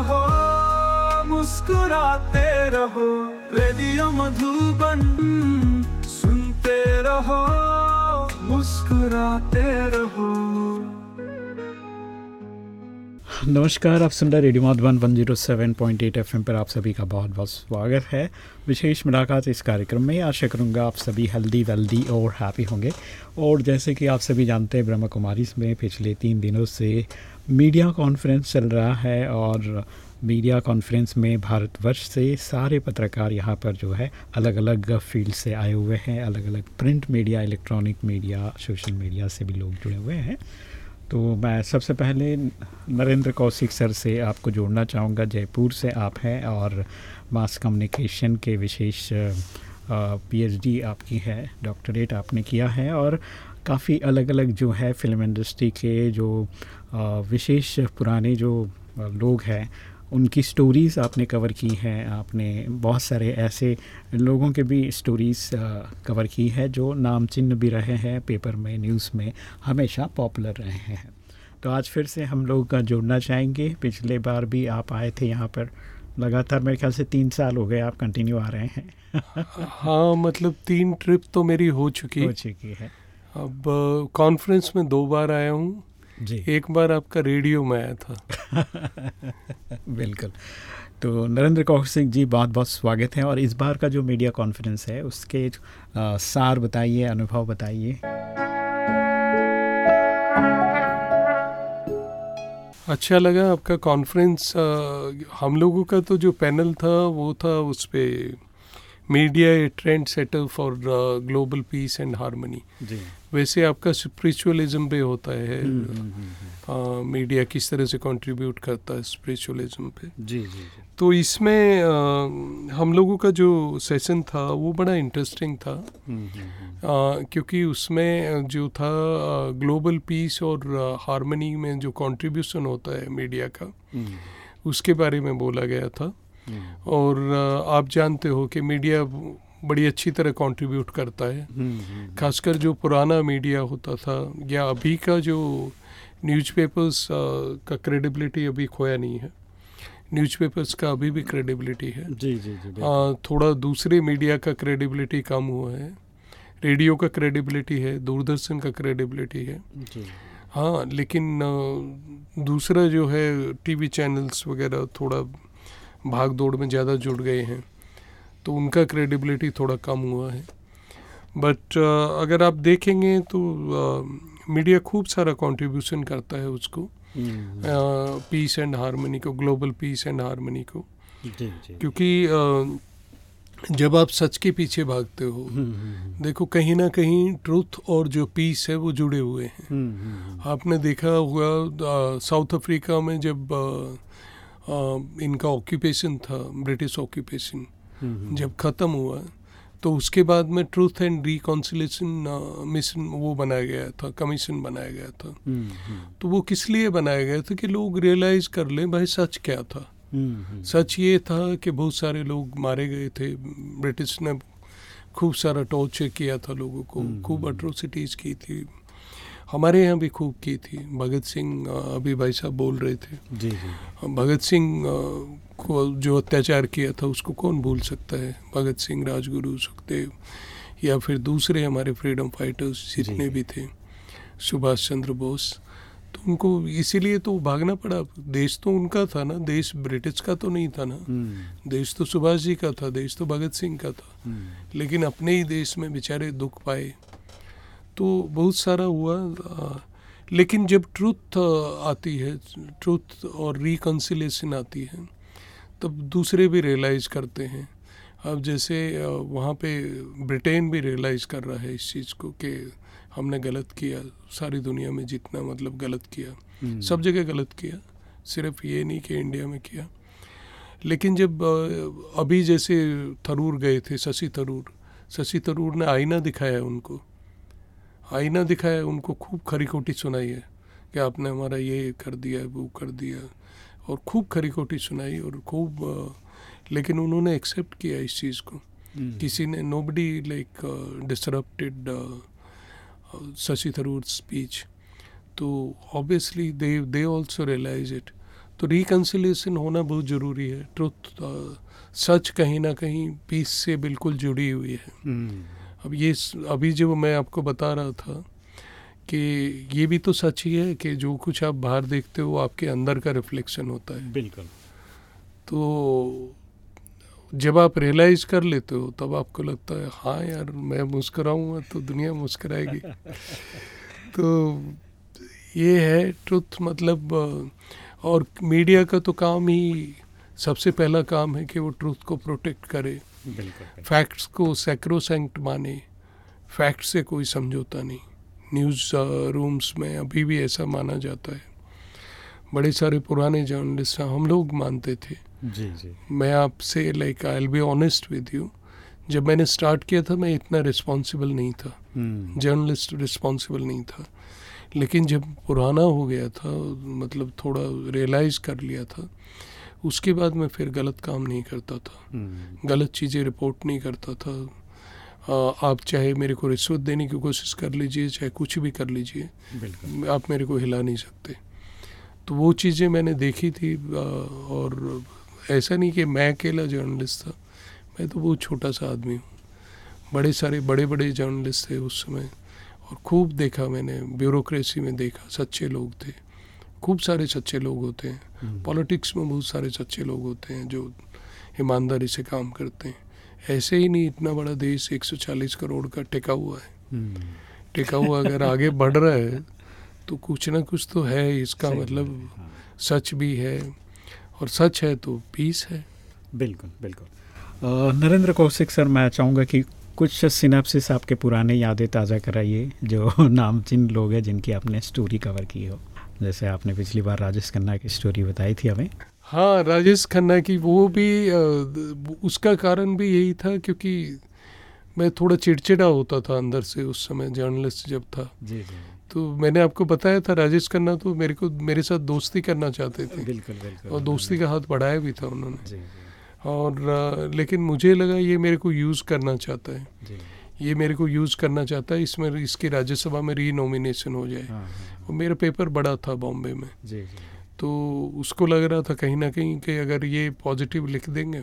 रहो, मुस्कुराते रहो, रेडियो मधुबन सुनते रहो, मुस्कुराते रहो। नमस्कार, आप सुन रहे radio Madhuban one zero seven point eight F पर आप सभी का बहुत बहुत स्वागत है। विशेष मुलाकात इस कार्यक्रम में। आशा करूँगा आप सभी हेल्दी वेल्दी और हैप्पी होंगे। और जैसे कि आप सभी जानते हैं ब्रह्मा कुमारी में पिछले तीन दिनों से मीडिया कॉन्फ्रेंस चल रहा है और मीडिया कॉन्फ्रेंस में भारतवर्ष से सारे पत्रकार यहाँ पर जो है अलग अलग फ़ील्ड से आए हुए हैं अलग अलग print media, electronic media, social media से भी लोग जुड़े हुए हैं। तो मैं सबसे पहले नरेंद्र कौशिक सर से आपको जोड़ना चाहूँगा। जयपुर से आप हैं और मास कम्युनिकेशन के विशेष पीएचडी आपकी है, डॉक्टरेट आपने किया है और काफ़ी अलग अलग जो है फ़िल्म इंडस्ट्री के जो विशेष पुराने जो लोग हैं उनकी स्टोरीज़ आपने कवर की हैं आपने बहुत सारे ऐसे लोगों के भी स्टोरीज़ कवर की है जो नाम चिन्ह भी रहे हैं पेपर में न्यूज़ में हमेशा पॉपुलर रहे हैं। तो आज फिर से हम लोग जोड़ना चाहेंगे। पिछले बार भी आप आए थे यहाँ पर। लगातार मेरे ख्याल से तीन साल हो गए आप कंटिन्यू आ रहे हैं। हाँ मतलब तीन ट्रिप तो मेरी हो चुकी। हो चुकी है। अब कॉन्फ्रेंस में दो बार आया हूँ। जी। एक बार आपका रेडियो में आया था। बिल्कुल। तो नरेंद्र कौर सिंह जी बहुत बहुत स्वागत है और इस बार का जो मीडिया कॉन्फ्रेंस है उसके आ, सार बताइए अनुभव बताइए। अच्छा लगा आपका कॉन्फ्रेंस हम लोगों का तो जो पैनल था वो था उस पर media a trend setter for global peace and harmony जी। वैसे आपका स्पिरिचुअलिज्म पे होता है। हम्म, मीडिया किस तरह से कंट्रीब्यूट करता है स्पिरिचुअलिज्म पे? जी जी तो इसमें आ, हम लोगों का जो सेशन था वो बड़ा इंटरेस्टिंग था। हम्म, हम्म, आ, क्योंकि उसमें जो था ग्लोबल पीस और हारमोनी में जो कंट्रीब्यूशन होता है मीडिया का हम्म, उसके बारे में बोला गया था। हम्म, और आप जानते हो कि मीडिया बड़ी अच्छी तरह कंट्रीब्यूट करता है। हम्म, हम्म, खासकर जो पुराना मीडिया होता था या अभी का जो न्यूज़पेपर्स का क्रेडिबिलिटी अभी खोया नहीं है। न्यूज़पेपर्स का अभी भी क्रेडिबिलिटी है। जी जी जी आ, थोड़ा दूसरे मीडिया का क्रेडिबिलिटी कम हुआ है। रेडियो का क्रेडिबिलिटी है दूरदर्शन का क्रेडिबिलिटी है। जी। हाँ लेकिन दूसरा जो है टीवी चैनल्स वगैरह थोड़ा भाग दौड़ में ज़्यादा जुड़ गए हैं। तो उनका क्रेडिबिलिटी थोड़ा कम हुआ है। बट uh, अगर आप देखेंगे तो मीडिया uh, खूब सारा कंट्रीब्यूशन करता है उसको। हम्म, पीस एंड हारमोनी को ग्लोबल पीस एंड हारमोनी को। जी जी। क्योंकि अ, जब आप सच के पीछे भागते हो हम्म, हम्म, देखो कहीं ना कहीं ट्रूथ और जो पीस है वो जुड़े हुए हैं। हम्म, हम्म, आपने देखा होगा अ, साउथ अफ्रीका में जब अ, अ, इनका ऑक्यूपेशन था ब्रिटिश ऑक्यूपेशन हम्म, जब ख़त्म हुआ तो उसके बाद में ट्रूथ एंड रिकॉन्सिलेशन मिशन वो बनाया गया था कमीशन बनाया गया था। तो वो किस लिए बनाया गया था कि लोग रियलाइज़ कर लें भाई सच क्या था? सच ये था कि बहुत सारे लोग मारे गए थे। ब्रिटिश ने खूब सारा टॉर्चर किया था लोगों को खूब। अट्रोसिटीज़ की थी। हमारे यहाँ भी खूब की थी। भगत सिंह अभी भाई साहब बोल रहे थे। जी जी। भगत सिंह को जो अत्याचार किया था उसको कौन भूल सकता है? भगत सिंह राजगुरु सुखदेव या फिर दूसरे हमारे फ्रीडम फाइटर्स जितने भी थे सुभाष चंद्र बोस। तो उनको इसीलिए तो भागना पड़ा। देश तो उनका था ना देश ब्रिटिश का तो नहीं था ना। हम्म, देश तो सुभाष जी का था देश तो भगत सिंह का था। हम्म, लेकिन अपने ही देश में बेचारे दुख पाए। तो बहुत सारा हुआ लेकिन जब ट्रूथ आती है ट्रूथ और रिकन्सिलेशन आती है तब दूसरे भी रियलाइज़ करते हैं। अब जैसे वहाँ पे ब्रिटेन भी रियलाइज़ कर रहा है इस चीज़ को कि हमने गलत किया सारी दुनिया में जितना मतलब गलत किया हम्म, सब जगह गलत किया सिर्फ़ ये नहीं कि इंडिया में किया। लेकिन जब अभी जैसे थरूर गए थे शशि थरूर शशि थरूर ने आईना दिखाया उनको आईना दिखाया उनको खूब खरी खोटी सुनाई है कि आपने हमारा ये कर दिया वो कर दिया। और खूब खरी खोटी सुनाई और खूब लेकिन उन्होंने एक्सेप्ट किया इस चीज़ को। हम्म। किसी ने nobody like disrupted Shashi Tharoor speech तो obviously they they also realise it तो रिकन्सिलेशन होना बहुत ज़रूरी है। ट्रुथ सच कहीं ना कहीं पीस से बिल्कुल जुड़ी हुई है। हम्म, अब ये अभी जो मैं आपको बता रहा था कि ये भी तो सच ही है कि जो कुछ आप बाहर देखते हो वो आपके अंदर का रिफ्लेक्शन होता है। बिल्कुल। तो जब आप रियलाइज़ कर लेते हो तब आपको लगता है हाँ यार मैं मुस्कुराऊँगा तो दुनिया मुस्कराएगी। तो ये है ट्रुथ मतलब और मीडिया का तो काम ही सबसे पहला काम है कि वो ट्रुथ को प्रोटेक्ट करे। फैक्ट्स को सैक्रोसेंक्ट माने फैक्ट से कोई समझौता नहीं। न्यूज़ रूम्स में अभी भी ऐसा माना जाता है। बड़े सारे पुराने जर्नलिस्ट हम लोग मानते थे। जी जी। मैं आपसे like I'll be honest with you जब मैंने स्टार्ट किया था मैं इतना रिस्पॉन्सिबल नहीं था। हम्म, जर्नलिस्ट रिस्पॉन्सिबल नहीं था। लेकिन जब पुराना हो गया था मतलब थोड़ा रियलाइज़ कर लिया था उसके बाद मैं फिर गलत काम नहीं करता था। हम्म, गलत चीज़ें रिपोर्ट नहीं करता था। आप चाहे मेरे को रिश्वत देने की कोशिश कर लीजिए चाहे कुछ भी कर लीजिए आप मेरे को हिला नहीं सकते। तो वो चीज़ें मैंने देखी थी और ऐसा नहीं कि मैं अकेला जर्नलिस्ट था। मैं तो बहुत छोटा सा आदमी हूँ। बड़े सारे बड़े बड़े जर्नलिस्ट थे उस समय। और खूब देखा मैंने ब्यूरोक्रेसी में देखा सच्चे लोग थे। खूब सारे सच्चे लोग होते हैं। हम्म, पॉलिटिक्स में बहुत सारे सच्चे लोग होते हैं जो ईमानदारी से काम करते हैं। ऐसे ही नहीं इतना बड़ा देश 140 करोड़ का टिका हुआ है। हम्म, टिका हुआ अगर आगे बढ़ रहा है तो कुछ ना कुछ तो है इसका मतलब हाँ, सच भी है और सच है तो पीस है। बिल्कुल बिल्कुल। नरेंद्र कौशिक सर मैं चाहूँगा कि कुछ सिनेप्सिस आपके पुराने यादें ताज़ा कराइए जो नामचिन लोग हैं जिनकी आपने स्टोरी कवर की हो। जैसे आपने पिछली बार राजेश खन्ना की स्टोरी बताई थी हमें। हाँ राजेश खन्ना की वो भी उसका कारण भी यही था क्योंकि मैं थोड़ा चिड़चिड़ा होता था अंदर से उस समय जर्नलिस्ट जब था। जी जी तो मैंने आपको बताया था राजेश खन्ना तो मेरे को मेरे साथ दोस्ती करना चाहते थे। बिल्कुल बिल्कुल। और दोस्ती का हाथ बढ़ाया भी था उन्होंने। जी जी। और लेकिन मुझे लगा ये मेरे को यूज़ करना चाहता है। जी। ये मेरे को यूज़ करना चाहता है इसमें इसकी राज्यसभा में री नॉमिनेशन हो जाए। हाँ हाँ और मेरा पेपर बड़ा था बॉम्बे में। जी जी। तो उसको लग रहा था कहीं ना कहीं कि अगर ये पॉजिटिव लिख देंगे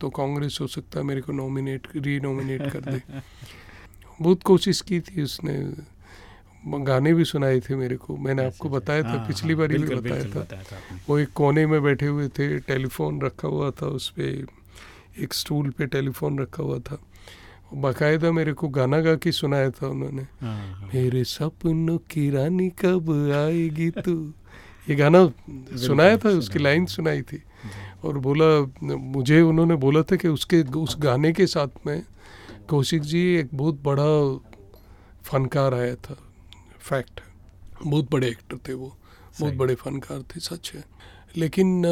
तो कांग्रेस हो सकता है मेरे को नॉमिनेट री नॉमिनेट कर दे। बहुत कोशिश की थी उसने। गाने भी सुनाए थे मेरे को। मैंने आपको बताया था हाँ, पिछली हाँ, बार भी बताया था। था वो एक कोने में बैठे हुए थे टेलीफोन रखा हुआ था उस पर एक स्टूल पे टेलीफोन रखा हुआ था। बाकायदा मेरे को गाना गा के सुनाया था उन्होंने। हाँ हाँ। मेरे सपनों की रानी कब आएगी तू? ये गाना सुनाया था उसकी लाइन सुनाई थी। और बोला मुझे उन्होंने बोला था कि उसके उस गाने के साथ में कौशिक जी एक बहुत बड़ा फनकार आया था। फैक्ट बहुत बड़े एक्टर थे वो। बहुत बड़े फनकार थे सच है। लेकिन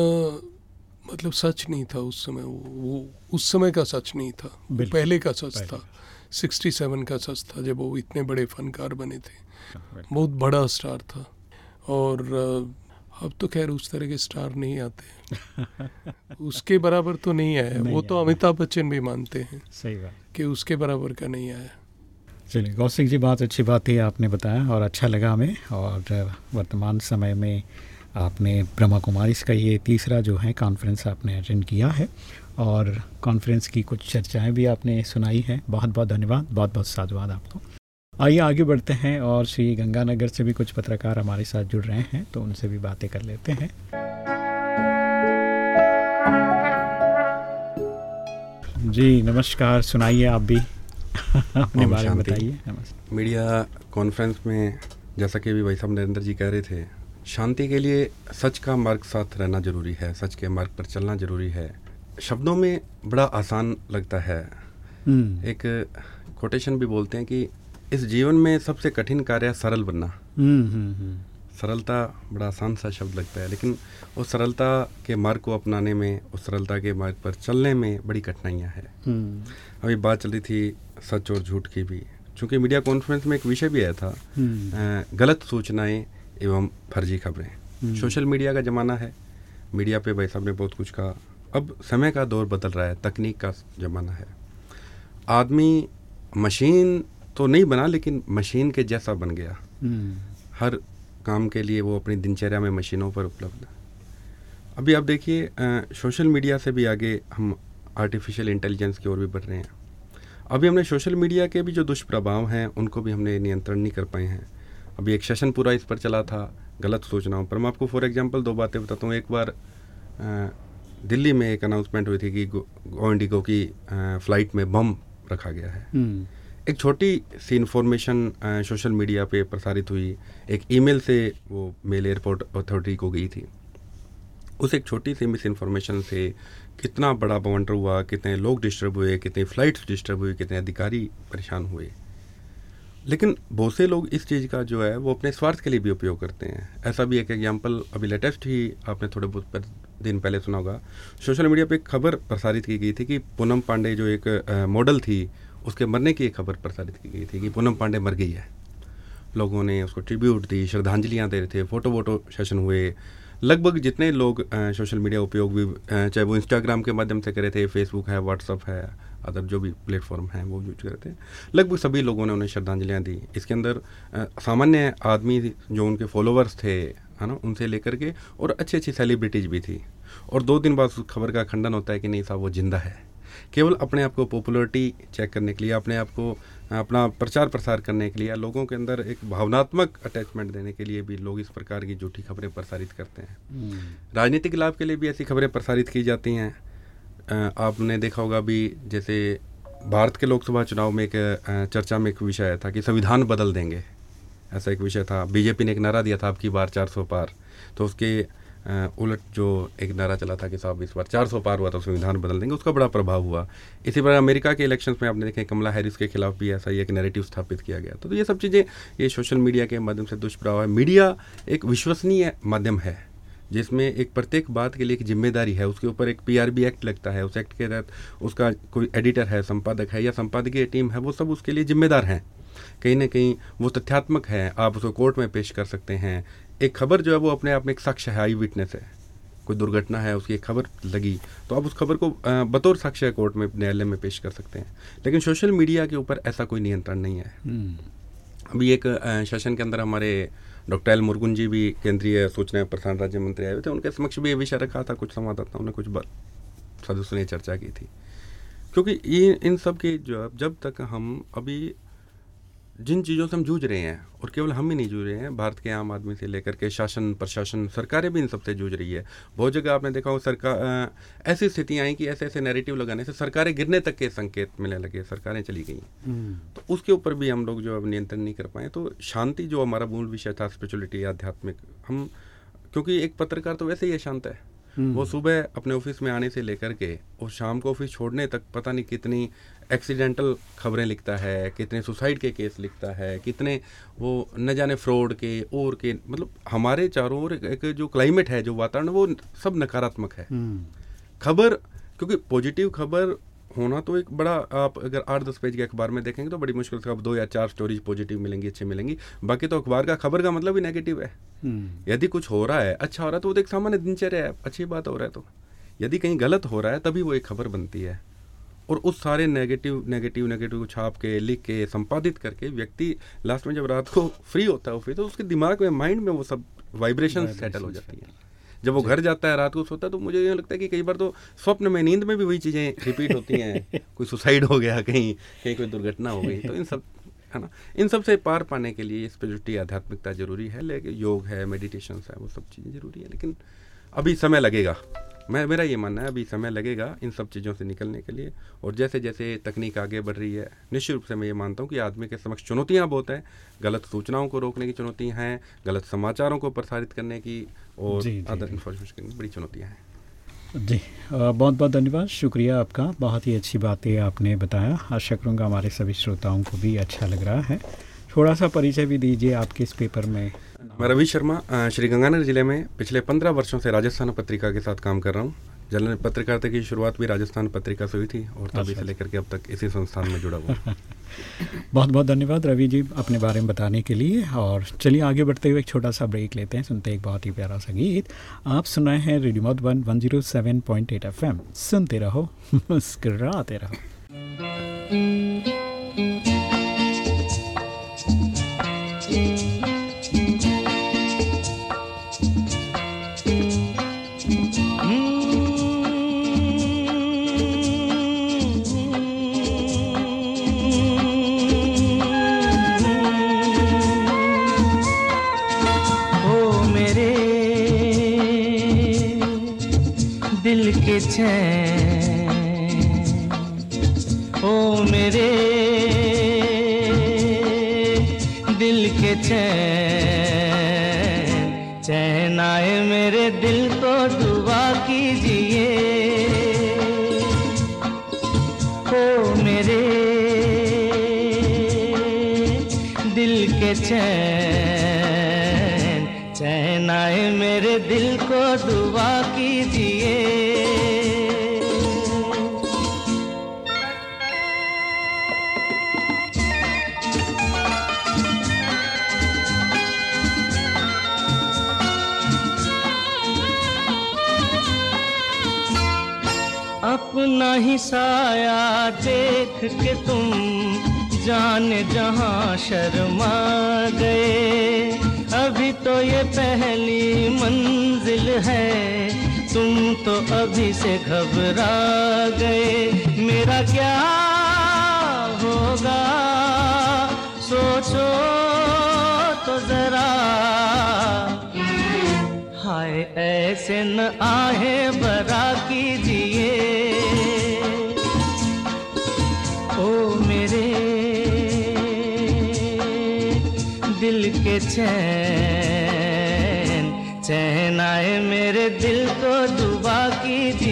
मतलब सच नहीं था उस समय वो, वो उस समय का सच नहीं था। पहले का सच पहले था। सिक्सटी सेवन का सच था जब वो इतने बड़े फनकार बने थे। बहुत बड़ा स्टार था। और अब तो खैर उस तरह के स्टार नहीं आते उसके बराबर तो नहीं आया नहीं वो तो अमिताभ बच्चन भी मानते हैं सही बात। कि उसके बराबर का नहीं आया। चलिए कौशिक जी बहुत अच्छी बात है आपने बताया और अच्छा लगा हमें। और वर्तमान समय में आपने ब्रह्मा कुमारी का ये तीसरा जो है कॉन्फ्रेंस आपने अटेंड किया है और कॉन्फ्रेंस की कुछ चर्चाएँ भी आपने सुनाई हैं। बहुत बहुत धन्यवाद बहुत बहुत साधुवाद आपको। आइए आगे बढ़ते हैं और श्री गंगानगर से भी कुछ पत्रकार हमारे साथ जुड़ रहे हैं तो उनसे भी बातें कर लेते हैं। जी नमस्कार सुनाइए आप भी। अपने बारे में बताइए मीडिया कॉन्फ्रेंस में जैसा कि अभी भाई साहब नरेंद्र जी कह रहे थे शांति के लिए सच का मार्ग साथ रहना ज़रूरी है सच के मार्ग पर चलना ज़रूरी है। शब्दों में बड़ा आसान लगता है। हम्म, एक कोटेशन भी बोलते हैं कि इस जीवन में सबसे कठिन कार्य सरल बनना। हम्म, हम्म, सरलता बड़ा आसान सा शब्द लगता है लेकिन उस सरलता के मार्ग को अपनाने में उस सरलता के मार्ग पर चलने में बड़ी कठिनाइयाँ हैं। अभी बात चल रही थी सच और झूठ की भी। चूँकि मीडिया कॉन्फ्रेंस में एक विषय भी आया था गलत सूचनाएँ एवं फर्जी खबरें। हम्म। सोशल मीडिया का ज़माना है। मीडिया पे भाई साहब ने बहुत कुछ कहा। अब समय का दौर बदल रहा है तकनीक का ज़माना है। आदमी मशीन तो नहीं बना लेकिन मशीन के जैसा बन गया। हम्म, हर काम के लिए वो अपनी दिनचर्या में मशीनों पर उपलब्ध अभी आप देखिए सोशल मीडिया से भी आगे हम आर्टिफिशियल इंटेलिजेंस की ओर भी बढ़ रहे हैं। अभी हमने सोशल मीडिया के भी जो दुष्प्रभाव हैं उनको भी हमने नियंत्रण नहीं कर पाए हैं। अभी एक सेशन पूरा इस पर चला था गलत सूचनाओं पर। मैं आपको फॉर एग्जांपल दो बातें बताता हूँ। एक बार दिल्ली में एक अनाउंसमेंट हुई थी कि गो इंडिगो की फ़्लाइट में बम रखा गया है। हम्म, एक छोटी सी इन्फॉर्मेशन सोशल मीडिया पे प्रसारित हुई। एक ईमेल से वो मेल एयरपोर्ट अथॉरिटी को गई थी। उस एक छोटी सी मिस इन्फॉर्मेशन से कितना बड़ा बवंडर हुआ कितने लोग डिस्टर्ब हुए कितनी फ्लाइट्स डिस्टर्ब हुई कितने अधिकारी परेशान हुए। लेकिन बहुत से लोग इस चीज़ का जो है, वो अपने स्वार्थ के लिए भी उपयोग करते हैं। ऐसा भी एक एग्ज़ाम्पल अभी लेटेस्ट ही आपने थोड़े बहुत दिन पहले सुना होगा सोशल मीडिया पे एक खबर प्रसारित की गई थी कि पूनम पांडे जो एक मॉडल थी, उसके मरने की एक खबर प्रसारित की गई थी कि पूनम पांडे मर गई है। लोगों ने उसको ट्रिब्यूट दी, श्रद्धांजलियाँ दे रहे थे फ़ोटो वोटो सेशन हुए। लगभग जितने लोग सोशल मीडिया उपयोग भी चाहे वो इंस्टाग्राम के माध्यम से करे थे फेसबुक है व्हाट्सअप है अदर जो भी प्लेटफॉर्म हैं वो यूज़ करे थे लगभग सभी लोगों ने उन्हें श्रद्धांजलियाँ दी। इसके अंदर सामान्य आदमी जो उनके फॉलोअर्स थे है ना उनसे लेकर के और अच्छी अच्छी सेलिब्रिटीज भी थी। और दो दिन बाद उस खबर का खंडन होता है कि नहीं साहब वो ज़िंदा है। केवल अपने आप को पॉपुलरिटी चेक करने के लिए अपने आप को अपना प्रचार प्रसार करने के लिए लोगों के अंदर एक भावनात्मक अटैचमेंट देने के लिए भी लोग इस प्रकार की झूठी खबरें प्रसारित करते हैं। हम्म, राजनीतिक लाभ के लिए भी ऐसी खबरें प्रसारित की जाती हैं। आपने देखा होगा भी जैसे भारत के लोकसभा चुनाव में एक चर्चा में एक विषय आया था कि संविधान बदल देंगे। ऐसा एक विषय था। बीजेपी ने एक नारा दिया था आपकी बार 400 पार। तो उसके उलट जो एक नारा चला था कि साहब इस बार 400 पार हुआ तो संविधान बदल देंगे, उसका बड़ा प्रभाव हुआ। इसी प्रकार अमेरिका के इलेक्शंस में आपने देखें कमला हैरिस के खिलाफ भी ऐसा ही एक नैरेटिव स्थापित किया गया। तो ये सब चीज़ें ये सोशल मीडिया के माध्यम से दुष्प्रभाव है। मीडिया एक विश्वसनीय माध्यम है। जिसमें एक प्रत्येक बात के लिए एक ज़िम्मेदारी है उसके ऊपर एक पीआरबी एक्ट लगता है उस एक्ट के तहत उसका कोई एडिटर है संपादक है या संपादकीय टीम है वो सब उसके लिए जिम्मेदार हैं। कहीं ना कहीं वो तथ्यात्मक है आप उसको कोर्ट में पेश कर सकते हैं। एक खबर जो है वो अपने आप में एक साक्ष्य है आई विटनेस है। कोई दुर्घटना है उसकी एक खबर लगी तो आप उस खबर को बतौर साक्ष्य कोर्ट में न्यायालय में पेश कर सकते हैं। लेकिन सोशल मीडिया के ऊपर ऐसा कोई नियंत्रण नहीं है। हम्म, अभी एक सेशन के अंदर हमारे डॉक्टर एल मुर्गुन जी भी केंद्रीय सूचना प्रसारण राज्य मंत्री आए हुए थे, उनके समक्ष भी ये विषय रखा था, कुछ संवाददाताओं ने कुछ सदस्यों ने चर्चा की थी। क्योंकि इन सब की जो जब तक हम अभी जिन चीज़ों से हम जूझ रहे हैं और केवल हम ही नहीं जूझ रहे हैं भारत के आम आदमी से लेकर के शासन प्रशासन सरकारें भी इन सबसे जूझ रही है। बहुत जगह आपने देखा हो सरकार ऐसी स्थितियाँ आई कि ऐसे ऐसे नैरेटिव लगाने से सरकारें गिरने तक के संकेत मिलने लगे सरकारें चली गई। हम्म, तो उसके ऊपर भी हम लोग जो अब नियंत्रण नहीं कर पाए तो शांति जो हमारा मूल विषय था स्पिरिचुअलिटी आध्यात्मिक हम क्योंकि एक पत्रकार तो वैसे ही अशांत है। हम्म। वो सुबह अपने ऑफ़िस में आने से लेकर के और शाम को ऑफ़िस छोड़ने तक पता नहीं कितनी एक्सीडेंटल खबरें लिखता है कितने सुसाइड के केस लिखता है कितने वो न जाने फ्रॉड के और के मतलब हमारे चारों ओर एक जो क्लाइमेट है जो वातावरण वो सब नकारात्मक है। हम्म, खबर क्योंकि पॉजिटिव खबर होना तो एक बड़ा आप अगर आठ दस पेज के अखबार में देखेंगे तो बड़ी मुश्किल से आप दो या चार स्टोरीज पॉजिटिव मिलेंगी अच्छी मिलेंगी। बाकी तो अखबार का खबर का मतलब ही नेगेटिव है। हम्म, यदि कुछ हो रहा है अच्छा हो रहा है तो वो एक सामान्य दिनचर्या है अच्छी बात हो रहा है तो। यदि कहीं गलत हो रहा है तभी वो एक खबर बनती है। और उस सारे नेगेटिव नेगेटिव नेगेटिव को छाप के लिख के संपादित करके व्यक्ति लास्ट में जब रात को फ्री होता है फिर तो उसके दिमाग में माइंड में वो सब वाइब्रेशन सेटल हो जाती है। जब वो घर जाता है रात को सोता है तो मुझे ये लगता है कि कई बार तो स्वप्न में नींद में भी वही चीज़ें रिपीट होती हैं। कोई सुसाइड हो गया कहीं कहीं कोई दुर्घटना हो गई तो इन सब है ना? इन सबसे पार पाने के लिए स्पिरिचुअलिटी आध्यात्मिकता ज़रूरी है लेकिन योग है मेडिटेशन है वो सब चीज़ें ज़रूरी है लेकिन अभी समय लगेगा। मैं मेरा ये मानना है अभी समय लगेगा इन सब चीज़ों से निकलने के लिए। और जैसे जैसे तकनीक आगे बढ़ रही है निश्चित रूप से मैं ये मानता हूँ कि आदमी के समक्ष चुनौतियाँ बहुत हैं। गलत सूचनाओं को रोकने की चुनौतियाँ हैं गलत समाचारों को प्रसारित करने की और अदर इन्फॉर्मेशन की बड़ी चुनौतियाँ हैं। जी बहुत बहुत धन्यवाद। शुक्रिया आपका। बहुत ही अच्छी बातें आपने बताया। आशा करूँगा हमारे सभी श्रोताओं को भी अच्छा लग रहा है। थोड़ा सा परिचय भी दीजिए आपके इस पेपर में मैं रवि शर्मा श्री गंगानगर ज़िले में पिछले पंद्रह वर्षों से राजस्थान पत्रिका के साथ काम कर रहा हूँ। जल पत्रकारिता की शुरुआत भी राजस्थान पत्रिका से हुई थी और तभी से अच्छा। लेकर के अब तक इसी संस्थान में जुड़ा हुआ बहुत बहुत धन्यवाद रवि जी अपने बारे में बताने के लिए और चलिए आगे बढ़ते हुए एक छोटा सा ब्रेक लेते हैं सुनते हैं एक बहुत ही प्यारा सा गीत। आप सुनाए हैं रेडियो मत one one zero seven point eight F M. सुनते रहो मुस्कराते रहो। चैन ओ मेरे दिल के चैन आए मेरे दिल को दुआ कीजिए। ओ मेरे दिल के चैन चैन आए मेरे दिल को दुआ साया देख के तुम जान जहाँ शर्मा गए। अभी तो ये पहली मंजिल है, तुम तो अभी से घबरा गए। मेरा क्या होगा? सोचो तो जरा। हाय ऐसे न आहे बरा कीजिए। के चैन चैन आए मेरे दिल को दुबा कीजिए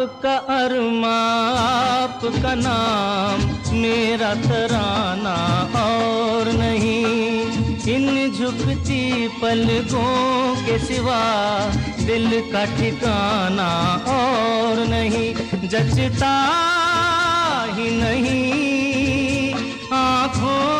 आपका अरमा, आपका नाम मेरा तराना और नहीं। इन झुकती पलकों के सिवा दिल का ठिकाना और नहीं। जचता ही नहीं, आँखों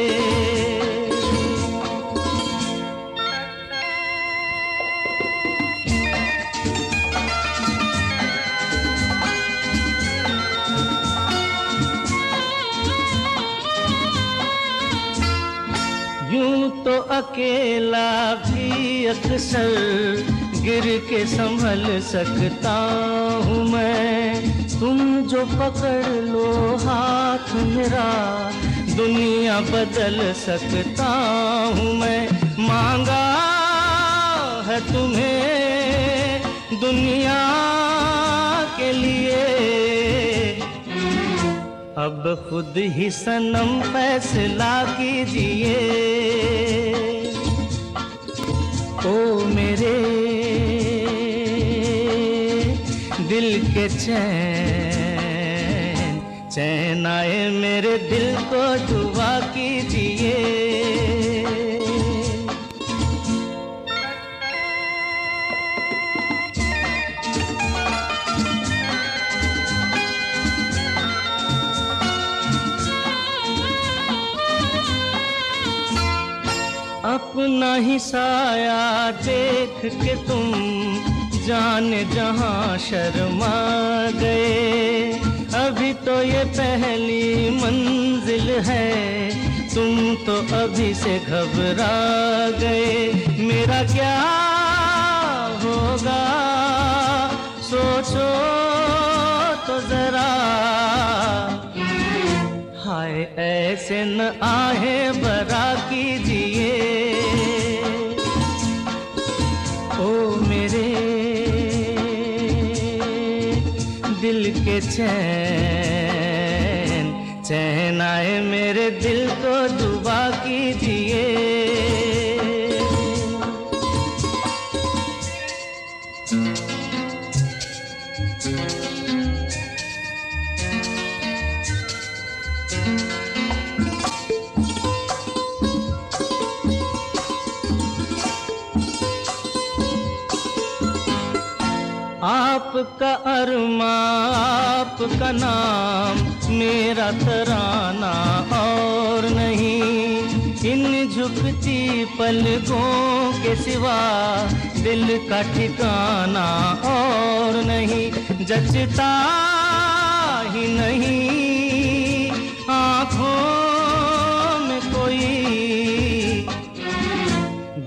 अकेला भी अक्सर गिर के संभल सकता हूँ मैं। तुम जो पकड़ लो हाथ मेरा, दुनिया बदल सकता हूँ मैं। मांगा है तुम्हें दुनिया के लिए। अब खुद ही सनम फैसला कीजिए। ओ मेरे दिल के चैन चैन आए मेरे दिल को दुआ कीजिए। ही साया देख के तुम जान जहाँ शर्मा गए। अभी तो ये पहली मंजिल है, तुम तो अभी से घबरा गए। मेरा क्या होगा? सोचो तो जरा। हाय ऐसे न आहे बरा कीजिए। के चैन चैन आए मेरे दिल को दुबा कीजिए। आपका अरमा आपका नाम मेरा तराना और नहीं। इन झुकती पलकों के सिवा दिल का ठिकाना और नहीं। जचता ही नहीं। आँखों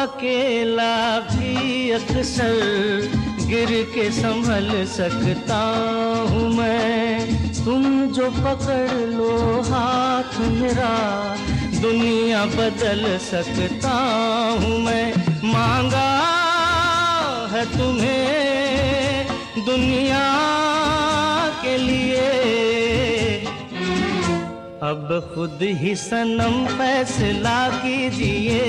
अकेला भी अक्सर गिर के संभल सकता हूँ मैं। तुम जो पकड़ लो हाथ मेरा, दुनिया बदल सकता हूँ मैं। मांगा है तुम्हें दुनिया के लिए। अब खुद ही सनम फैसला कीजिए।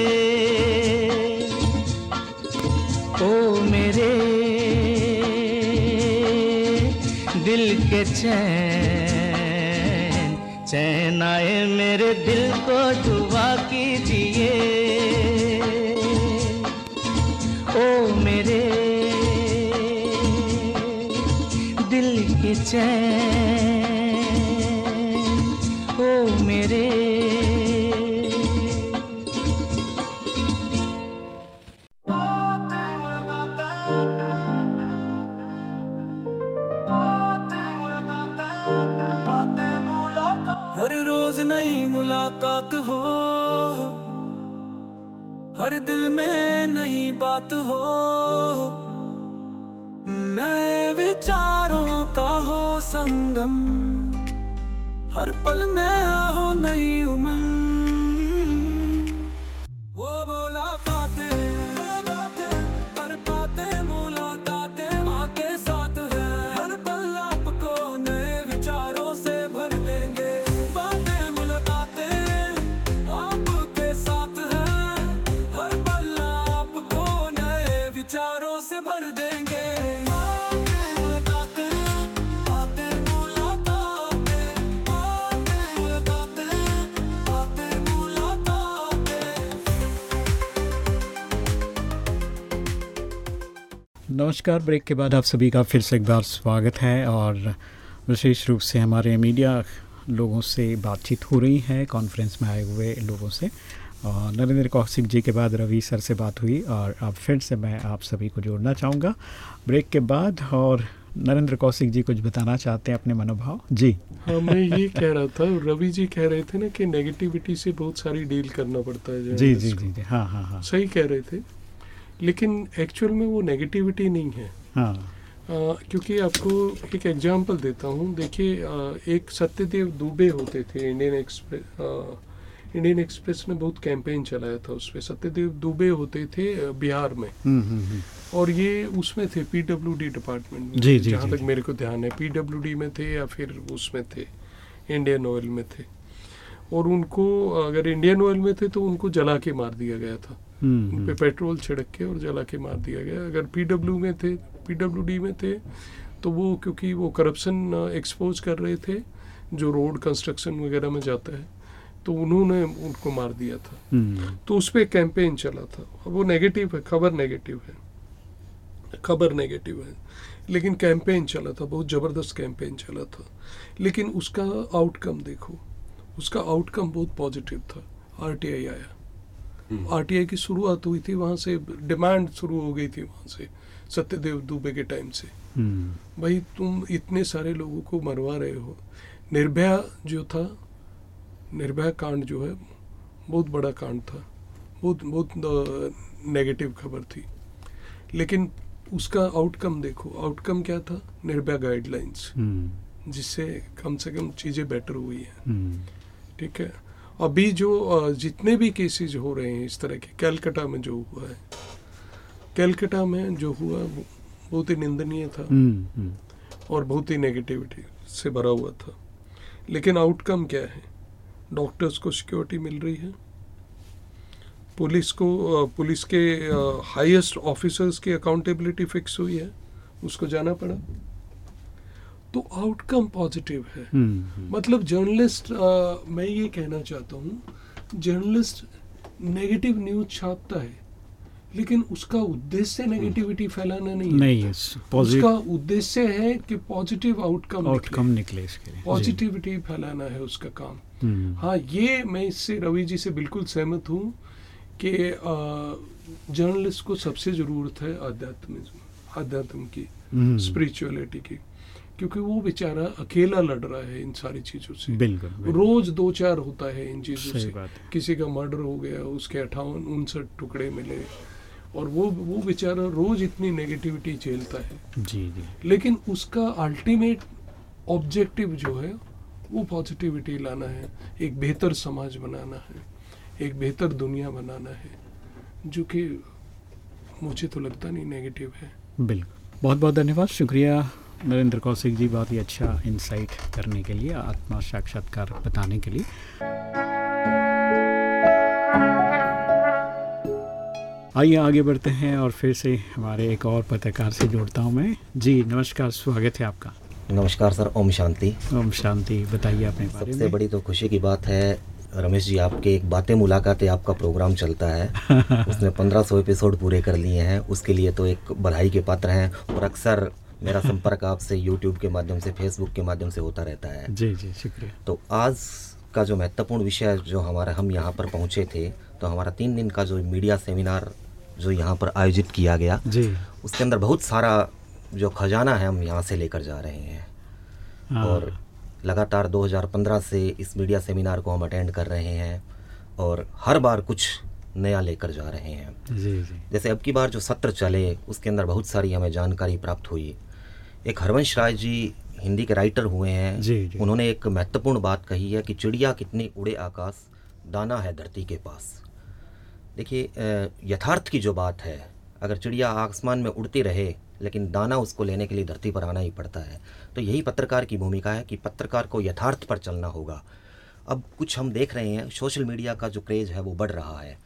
ओ मेरे, दिल के चैन चैन आए मेरे दिल को दुआ कीजिए। ओ मेरे, दिल के चैन हर रोज नई मुलाकात हो। हर दिल में नई बात हो। नए विचारों का हो संगम। हर पल नया हो नई उमंग। नमस्कार। ब्रेक के बाद आप सभी का फिर से एक बार स्वागत है और विशेष रूप से हमारे मीडिया लोगों से बातचीत हो रही है कॉन्फ्रेंस में आए हुए लोगों से। और नरेंद्र कौशिक जी के बाद रवि सर से बात हुई और अब फिर से मैं आप सभी को जोड़ना चाहूँगा। ब्रेक के बाद और नरेंद्र कौशिक जी कुछ बताना चाहते हैं अपने मनोभाव। जी। हाँ मैं ये कह रहा था रवि जी कह रहे थे ना कि नेगेटिविटी से बहुत सारी डील करना पड़ता है जी जी जी जी। हाँ हाँ हाँ। सही कह रहे थे। लेकिन एक्चुअल में वो नेगेटिविटी नहीं है। हाँ। अ, क्योंकि आपको एक एग्जांपल देता हूँ। देखिए एक सत्यदेव दुबे होते थे इंडियन एक्सप्रेस इंडियन एक्सप्रेस ने बहुत कैंपेन चलाया था उस पर सत्यदेव दुबे होते थे बिहार में। हम्म हम्म हम्म, और ये उसमें थे पीडब्ल्यूडी डिपार्टमेंट में। जी, जी, जहाँ तक। मेरे को ध्यान है पीडब्ल्यूडी में थे या फिर उसमें थे इंडियन ऑयल में थे। और उनको अगर इंडियन ऑयल में थे तो उनको जला के मार दिया गया था। उन पे हम्म, पेट्रोल छिड़क के और जला के मार दिया गया। अगर पीडब्ल्यू में थे पीडब्ल्यूडी में थे तो वो क्योंकि वो करप्शन एक्सपोज कर रहे थे जो रोड कंस्ट्रक्शन वगैरह में जाता है तो उन्होंने उनको मार दिया था। हम्म, तो उस पर कैंपेन चला था। वो नेगेटिव है खबर नेगेटिव है। खबर नेगेटिव है। लेकिन कैंपेन चला था बहुत ज़बरदस्त कैंपेन चला था। लेकिन उसका आउटकम देखो उसका आउटकम बहुत पॉजिटिव था। आरटीआई आया। आरटीआई की शुरुआत हुई थी वहाँ से डिमांड शुरू हो गई थी वहाँ से सत्यदेव दुबे के टाइम से। हम्म, भाई तुम इतने सारे लोगों को मरवा रहे हो। निर्भया जो था निर्भया कांड जो है बहुत बड़ा कांड था। बहुत बहुत नेगेटिव खबर थी। लेकिन उसका आउटकम देखो। आउटकम क्या था? निर्भया गाइडलाइंस हम्म, जिससे कम से कम चीज़ें बेटर हुई हैं। हम्म, ठीक है? अभी जो जितने भी केसेज हो रहे हैं इस तरह के कैलकाटा में जो हुआ है कैलकाटा में जो हुआ बहुत ही निंदनीय था। हम्म, हम्म, और बहुत ही नेगेटिविटी से भरा हुआ था। लेकिन आउटकम क्या है? डॉक्टर्स को सिक्योरिटी मिल रही है। पुलिस को पुलिस के हाईएस्ट ऑफिसर्स की अकाउंटेबिलिटी फिक्स हुई है। उसको जाना पड़ा। तो आउटकम पॉजिटिव है। हम्म, हम्म, मतलब जर्नलिस्ट मैं ये कहना चाहता हूँ जर्नलिस्ट नेगेटिव न्यूज़ छापता है लेकिन उसका उद्देश्य नेगेटिविटी फैलाना नहीं है। नहीं है उसका उद्देश्य है कि पॉजिटिव आउटकम आउटकम निकले इसके लिए। पॉजिटिविटी फैलाना है उसका काम। हम्म, हाँ ये मैं इससे रवि जी से बिल्कुल सहमत हूँ कि जर्नलिस्ट को सबसे ज़रूरत है आध्यात्म आध्यात्म की हम्म, स्पिरिचुअलिटी की। क्योंकि वो बेचारा अकेला लड़ रहा है इन सारी चीज़ों से। बिल्कुल रोज दो चार होता है इन चीज़ों से। किसी का मर्डर हो गया उसके अठावन उनसठ टुकड़े मिले। और वो वो बेचारा रोज इतनी नेगेटिविटी झेलता है। जी जी। लेकिन उसका अल्टीमेट ऑब्जेक्टिव जो है वो पॉजिटिविटी लाना है। एक बेहतर समाज बनाना है। एक बेहतर दुनिया बनाना है। जो कि मुझे तो लगता नहीं नेगेटिव है। बिल्कुल। बहुत बहुत धन्यवाद। शुक्रिया। नरेंद्र कौशिक जी बहुत ही अच्छा इंसाइट करने के लिए आत्मा साक्षात्कार बताने के लिए। आइए आगे बढ़ते हैं और फिर से हमारे एक और पत्रकार से जोड़ता हूँ मैं। जी नमस्कार स्वागत है आपका। नमस्कार सर ओम शांति। ओम शांति बताइए अपने बारे सबसे में। बड़ी तो खुशी की बात है रमेश जी आपके एक बातें मुलाकातें आपका प्रोग्राम चलता है। उसने 1500 एपिसोड पूरे कर लिए हैं उसके लिए तो एक बधाई के पात्र हैं और अक्सर मेरा संपर्क आपसे यूट्यूब के माध्यम से फेसबुक के माध्यम से होता रहता है। जी जी शुक्रिया। तो आज का जो महत्वपूर्ण विषय जो हमारा हम यहाँ पर पहुँचे थे तो हमारा तीन दिन का जो मीडिया सेमिनार जो यहाँ पर आयोजित किया गया जी। उसके अंदर बहुत सारा जो खजाना है हम यहाँ से लेकर जा रहे हैं। हाँ, और लगातार 2015 से इस मीडिया सेमिनार को हम अटेंड कर रहे हैं और हर बार कुछ नया लेकर जा रहे हैं। जी जी। जैसे अब की बार जो सत्र चले उसके अंदर बहुत सारी हमें जानकारी प्राप्त हुई। एक हरवंश राय जी हिंदी के राइटर हुए हैं। जी, जी। उन्होंने एक महत्वपूर्ण बात कही है कि चिड़िया कितनी उड़े आकाश दाना है धरती के पास। देखिए यथार्थ की जो बात है अगर चिड़िया आसमान में उड़ती रहे लेकिन दाना उसको लेने के लिए धरती पर आना ही पड़ता है तो यही पत्रकार की भूमिका है कि पत्रकार को यथार्थ पर चलना होगा। अब कुछ हम देख रहे हैं सोशल मीडिया का जो क्रेज़ है वो बढ़ रहा है।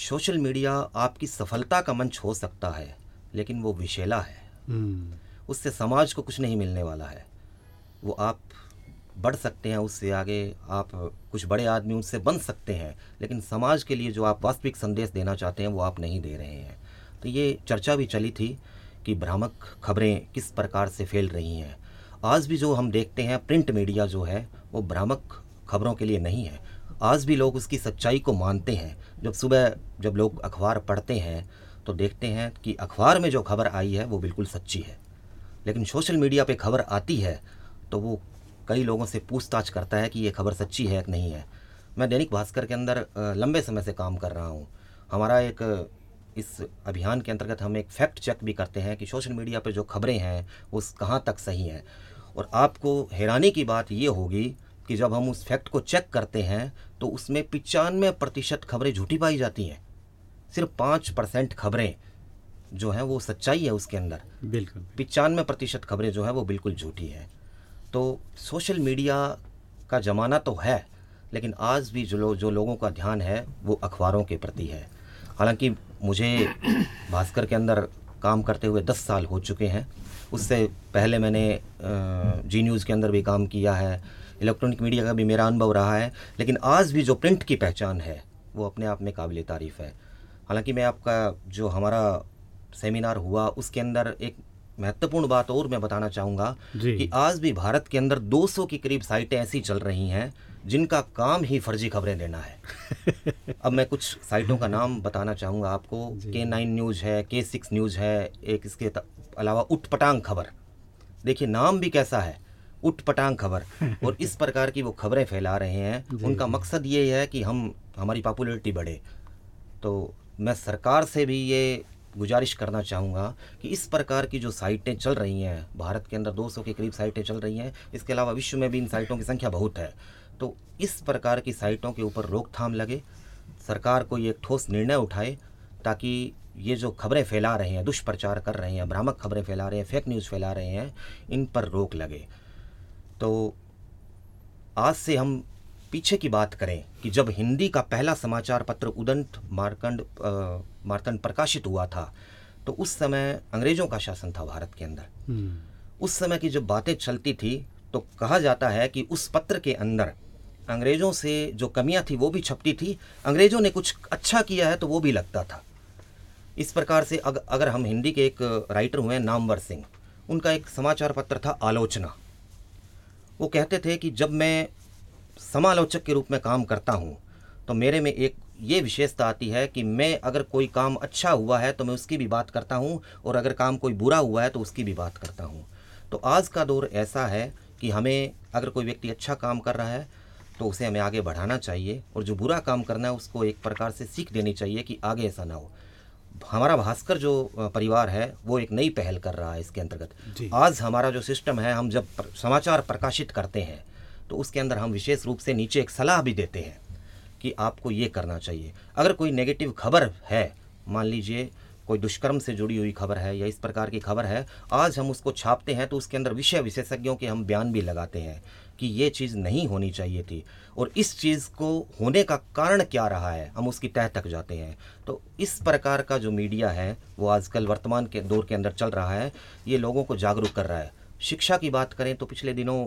सोशल मीडिया आपकी सफलता का मंच हो सकता है लेकिन वो विशेला है। हम्म, उससे समाज को कुछ नहीं मिलने वाला है। वो आप बढ़ सकते हैं, उससे आगे आप कुछ बड़े आदमी उससे बन सकते हैं, लेकिन समाज के लिए जो आप वास्तविक संदेश देना चाहते हैं, वो आप नहीं दे रहे हैं। तो ये चर्चा भी चली थी कि भ्रामक खबरें किस प्रकार से फैल रही हैं। आज भी जो हम देखते हैं, प्रिंट मीडिया जो है, वो भ्रामक खबरों के लिए नहीं है। आज भी लोग उसकी सच्चाई को मानते हैं। जब सुबह जब लोग अखबार पढ़ते हैं तो देखते हैं कि अखबार में जो खबर आई है, वो बिल्कुल सच्ची है। लेकिन सोशल मीडिया पे खबर आती है तो वो कई लोगों से पूछताछ करता है कि ये खबर सच्ची है कि नहीं है। मैं दैनिक भास्कर के अंदर लंबे समय से काम कर रहा हूँ। हमारा एक, इस अभियान के अंतर्गत हम एक फैक्ट चेक भी करते हैं कि सोशल मीडिया पर जो खबरें हैं, वो कहाँ तक सही हैं। और आपको हैरानी की बात ये होगी कि जब हम उस फैक्ट को चेक करते हैं तो उसमें पचानवे प्रतिशत खबरें झूठी पाई जाती हैं। सिर्फ़ पाँच परसेंट खबरें जो है वो सच्चाई है उसके अंदर। बिल्कुल। पचानवे प्रतिशत खबरें जो है वो बिल्कुल झूठी हैं। तो सोशल मीडिया का ज़माना तो है लेकिन आज भी जो लो, जो लोगों का ध्यान है वो अखबारों के प्रति है। हालाँकि मुझे भास्कर के अंदर काम करते हुए दस साल हो चुके हैं। उससे पहले मैंने जी न्यूज़ के अंदर भी काम किया है। इलेक्ट्रॉनिक मीडिया का भी मेरा अनुभव रहा है। लेकिन आज भी जो प्रिंट की पहचान है वो अपने आप में काबिल तारीफ़ है। हालाँकि मैं आपका जो हमारा सेमिनार हुआ उसके अंदर एक महत्वपूर्ण बात और मैं बताना चाहूँगा कि आज भी भारत के अंदर 200 के करीब साइटें ऐसी चल रही हैं जिनका काम ही फर्जी खबरें देना है। अब मैं कुछ साइटों का नाम बताना चाहूँगा आपको। के नाइन न्यूज़ है के सिक्स न्यूज़ है एक इसके अलावा उठपटांग खबर। देखिए नाम भी कैसा है? उठ पटांग खबर। और इस प्रकार की वो खबरें फैला रहे हैं। उनका मकसद ये है कि हम हमारी पॉपुलरिटी बढ़े। तो मैं सरकार से भी ये गुजारिश करना चाहूँगा कि इस प्रकार की जो साइटें चल रही हैं, भारत के अंदर 200 के करीब साइटें चल रही हैं, इसके अलावा विश्व में भी इन साइटों की संख्या बहुत है। तो इस प्रकार की साइटों के ऊपर रोकथाम लगे, सरकार को ये एक ठोस निर्णय उठाए, ताकि ये जो खबरें फैला रहे हैं, दुष्प्रचार कर रहे हैं, भ्रामक खबरें फैला रहे हैं फेक न्यूज़ फैला रहे हैं, इन पर रोक लगे। तो आज से हम पीछे की बात करें कि जब हिंदी का पहला समाचार पत्र उदंत मारकंड मारतंड प्रकाशित हुआ था तो उस समय अंग्रेज़ों का शासन था भारत के अंदर। हम्म। उस समय की जब बातें चलती थी तो कहा जाता है कि उस पत्र के अंदर अंग्रेज़ों से जो कमियाँ थी वो भी छपती थी अंग्रेज़ों ने कुछ अच्छा किया है तो वो भी लगता था। इस प्रकार से अग, अगर हम हिंदी के एक राइटर हुए नामवर सिंह उनका एक समाचार पत्र था आलोचना। वो कहते थे कि जब मैं समालोचक के रूप में काम करता हूँ तो मेरे में एक ये विशेषता आती है कि मैं अगर कोई काम अच्छा हुआ है तो मैं उसकी भी बात करता हूँ और अगर काम कोई बुरा हुआ है तो उसकी भी बात करता हूँ। तो आज का दौर ऐसा है कि हमें अगर कोई व्यक्ति अच्छा काम कर रहा है तो उसे हमें आगे बढ़ाना चाहिए और जो बुरा काम करना है उसको एक प्रकार से सीख देनी चाहिए कि आगे ऐसा ना हो। हमारा भास्कर जो परिवार है वो एक नई पहल कर रहा है इसके अंतर्गत। आज हमारा जो सिस्टम है हम जब समाचार प्रकाशित करते हैं तो उसके अंदर हम विशेष रूप से नीचे एक सलाह भी देते हैं कि आपको ये करना चाहिए। अगर कोई नेगेटिव खबर है, मान लीजिए कोई दुष्कर्म से जुड़ी हुई खबर है या इस प्रकार की खबर है, आज हम उसको छापते हैं तो उसके अंदर विषय विशेषज्ञों के हम बयान भी लगाते हैं कि ये चीज़ नहीं होनी चाहिए थी। और इस चीज़ को होने का कारण क्या रहा है, हम उसकी तह तक जाते हैं। तो इस प्रकार का जो मीडिया है, वो आजकल वर्तमान के दौर के अंदर चल रहा है, ये लोगों को जागरूक कर रहा है। शिक्षा की बात करें तो पिछले दिनों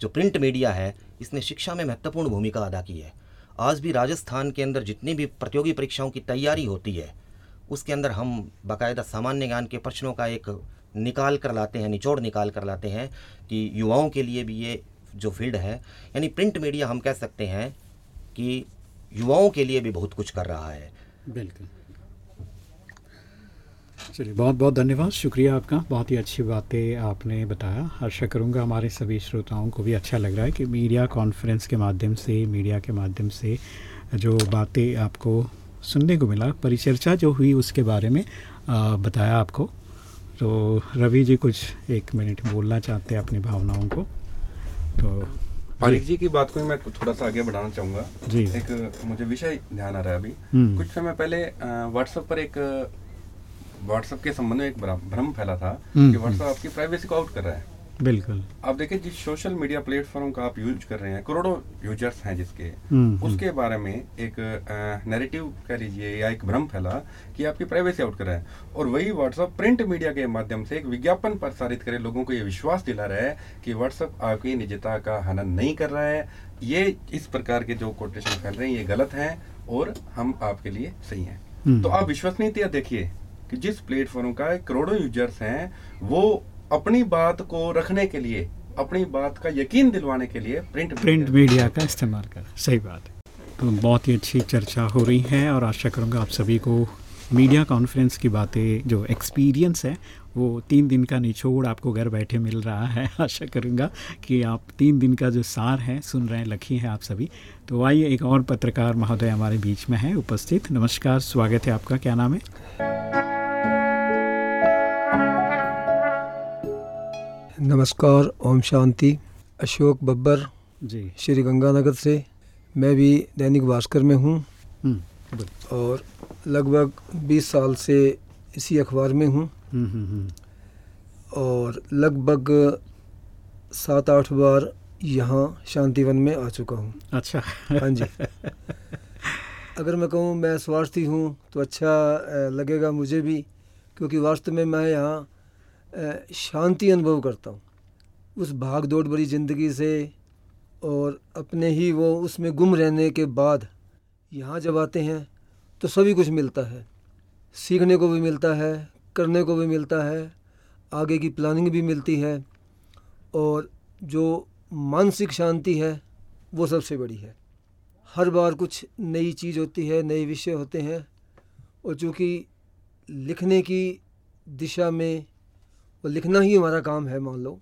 जो प्रिंट मीडिया है, इसने शिक्षा में महत्वपूर्ण भूमिका अदा की है। आज भी राजस्थान के अंदर जितनी भी प्रतियोगी परीक्षाओं की तैयारी होती है, उसके अंदर हम बाकायदा सामान्य ज्ञान के प्रश्नों का एक निकाल कर लाते हैं, निचोड़ निकाल कर लाते हैं कि युवाओं के लिए भी ये जो फ़ील्ड है, यानी प्रिंट मीडिया हम कह सकते हैं कि युवाओं के लिए भी बहुत कुछ कर रहा है। बिल्कुल। चलिए बहुत बहुत धन्यवाद। शुक्रिया आपका। बहुत ही अच्छी बातें आपने बताया। आशा करूँगा हमारे सभी श्रोताओं को भी अच्छा लग रहा है कि मीडिया कॉन्फ्रेंस के माध्यम से मीडिया के माध्यम से जो बातें आपको सुनने को मिला परिचर्चा जो हुई उसके बारे में आ, बताया आपको। तो रवि जी कुछ एक मिनट बोलना चाहते हैं अपनी भावनाओं को। तो पारिक जी की बात को मैं थोड़ा सा आगे बढ़ाना चाहूँगा। जी। एक मुझे विषय ध्यान आ रहा है अभी। हम्म। कुछ समय पहले व्हाट्सएप पर एक व्हाट्सएप के संबंध में एक भ्रम फैला था हम्म, कि व्हाट्सएप हम्म। आपकी प्राइवेसी को आउट कर रहा है। बिल्कुल। आप देखिए जिस सोशल मीडिया प्लेटफॉर्म का आप यूज़ कर रहे हैं करोड़ों यूज़र्स हैं जिसके हम्म, उसके बारे में एक नैरेटिव कह लीजिए या एक भ्रम फैला कि आपकी प्राइवेसी आउट कर रहा है। और वही व्हाट्सएप प्रिंट मीडिया के माध्यम से एक विज्ञापन प्रसारित करे लोगों को ये विश्वास दिला रहा है कि व्हाट्सएप आपकी निजता का हनन नहीं कर रहा है। ये इस प्रकार के जो कोटेशन फैल रहे हैं ये गलत है और हम आपके लिए सही हैं। तो आप विश्वसनीयता देखिए कि जिस प्लेटफॉर्म का करोड़ों यूज़र्स हैं वो अपनी बात को रखने के लिए अपनी बात का यकीन दिलवाने के लिए प्रिंट प्रिंट मीडिया का इस्तेमाल कर सही बात है। तो बहुत ही अच्छी चर्चा हो रही है और आशा करूँगा आप सभी को मीडिया कॉन्फ्रेंस की बातें जो एक्सपीरियंस है वो तीन दिन का निचोड़ आपको घर बैठे मिल रहा है। आशा करूँगा कि आप तीन दिन का जो सार है सुन रहे हैं लखी हैं आप सभी। तो आइए एक और पत्रकार महोदय हमारे बीच में है उपस्थित। नमस्कार स्वागत है आपका। क्या नाम है? नमस्कार ओम शांति। अशोक बब्बर जी। श्री गंगानगर से। मैं भी दैनिक भास्कर में हूँ। हम्म, और लगभग 20 साल से इसी अखबार में हूँ। और लगभग सात आठ बार यहाँ शांतिवन में आ चुका हूँ। अच्छा। हाँ जी। अगर मैं कहूँ मैं स्वार्थी हूँ तो अच्छा लगेगा मुझे भी क्योंकि वास्तव में मैं यहाँ शांति अनुभव करता हूँ। उस भाग दौड़ भरी ज़िंदगी से और अपने ही वो उसमें गुम रहने के बाद यहाँ जब आते हैं तो सभी कुछ मिलता है। सीखने को भी मिलता है करने को भी मिलता है आगे की प्लानिंग भी मिलती है और जो मानसिक शांति है वो सबसे बड़ी है। हर बार कुछ नई चीज़ होती है नए विषय होते हैं और चूँकि लिखने की दिशा में और लिखना ही हमारा काम है मान लो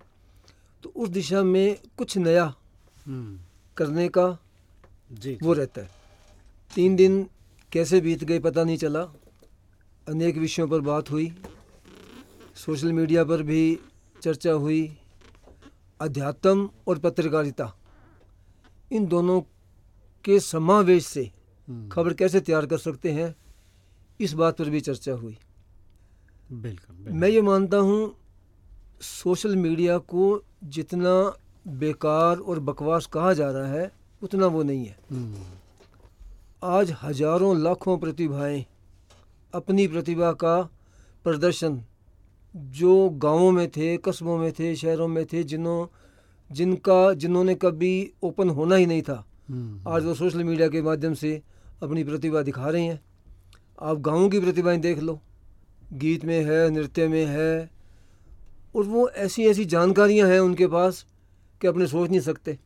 तो उस दिशा में कुछ नया हम्म। करने का जी। वो रहता है। तीन दिन कैसे बीत गए पता नहीं चला अनेक विषयों पर बात हुई। सोशल मीडिया पर भी चर्चा हुई। अध्यात्म और पत्रकारिता इन दोनों के समावेश से हम्म। खबर कैसे तैयार कर सकते हैं इस बात पर भी चर्चा हुई। बिल्कुल मैं ये मानता हूँ सोशल मीडिया को जितना बेकार और बकवास कहा जा रहा है उतना वो नहीं है। हम्म। आज हज़ारों लाखों प्रतिभाएँ अपनी प्रतिभा का प्रदर्शन। जो गाँवों में थे कस्बों में थे शहरों में थे जिन्हों जिनका जिन्होंने कभी ओपन होना ही नहीं था। हम्म। आज वो सोशल मीडिया के माध्यम से अपनी प्रतिभा दिखा रहे हैं। आप गाँवों की प्रतिभाएँ देख लो। गीत में है नृत्य में है और वो ऐसी ऐसी जानकारियाँ हैं उनके पास कि अपने सोच नहीं सकते।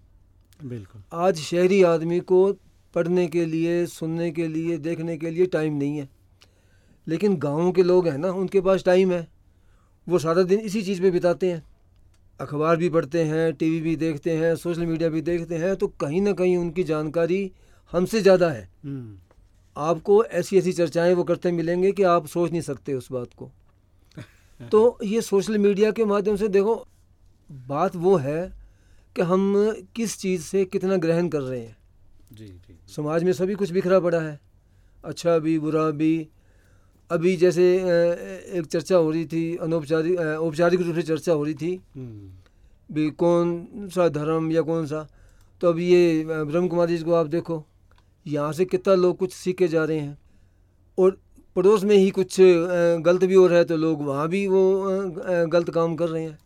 बिल्कुल। आज शहरी आदमी को पढ़ने के लिए सुनने के लिए देखने के लिए टाइम नहीं है। लेकिन गाँव के लोग हैं ना उनके पास टाइम है। वो सारा दिन इसी चीज़ पे बिताते हैं। अखबार भी पढ़ते हैं टीवी भी देखते हैं सोशल मीडिया भी देखते हैं तो कहीं ना कहीं उनकी जानकारी हमसे ज़्यादा है। हम्म। आपको ऐसी ऐसी चर्चाएँ वो करते मिलेंगे कि आप सोच नहीं सकते उस बात को। तो ये सोशल मीडिया के माध्यम से देखो बात वो है कि हम किस चीज़ से कितना ग्रहण कर रहे हैं। जी जी। समाज में सभी कुछ बिखरा पड़ा है। अच्छा भी बुरा भी अभी जैसे एक चर्चा हो रही थी अनौपचारिक औपचारिक रूप से चर्चा हो रही थी हम्म। भी कौन सा धर्म या कौन सा। तो अब ये ब्रह्म कुमारी जी को आप देखो यहाँ से कितना लोग कुछ सीखे जा रहे हैं। और पड़ोस में ही कुछ गलत भी हो रहा है तो लोग वहाँ भी वो गलत काम कर रहे हैं।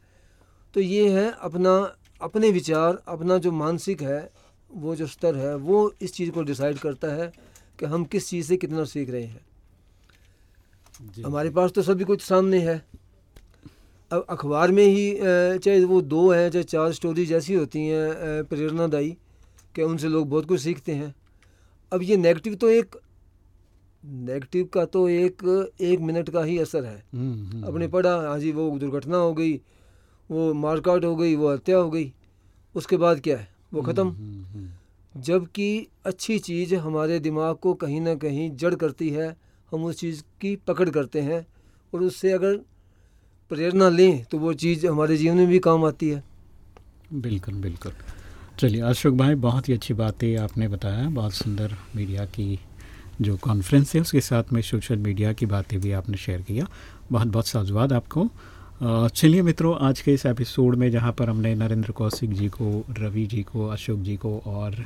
तो ये है अपना अपने विचार अपना जो मानसिक है वो जो स्तर है वो इस चीज़ को डिसाइड करता है कि हम किस चीज़ से कितना सीख रहे हैं। हमारे पास तो सभी कुछ सामने है। अब अखबार में ही चाहे वो दो हैं चाहे चार स्टोरी जैसी होती हैं प्रेरणादायी कि उनसे लोग बहुत कुछ सीखते हैं। अब ये नेगेटिव तो एक नेगेटिव का तो एक एक मिनट का ही असर है। हम्म, हम्म, अपने हम्म। पढ़ा हाँ जी वो दुर्घटना हो गई वो मारकाट हो गई वो हत्या हो गई उसके बाद क्या है? वो ख़त्म। जबकि अच्छी चीज़ हमारे दिमाग को कहीं ना कहीं जड़ करती है हम उस चीज़ की पकड़ करते हैं और उससे अगर प्रेरणा लें तो वो चीज़ हमारे जीवन में भी काम आती है। बिल्कुल बिल्कुल। चलिए अशोक भाई बहुत ही अच्छी बातें आपने बताया बहुत सुंदर मीडिया की जो कॉन्फ्रेंस है उसके साथ में सोशल मीडिया की बातें भी आपने शेयर किया। बहुत बहुत साधुवाद आपको। चलिए मित्रों आज के इस एपिसोड में जहाँ पर हमने नरेंद्र कौशिक जी को रवि जी को अशोक जी को और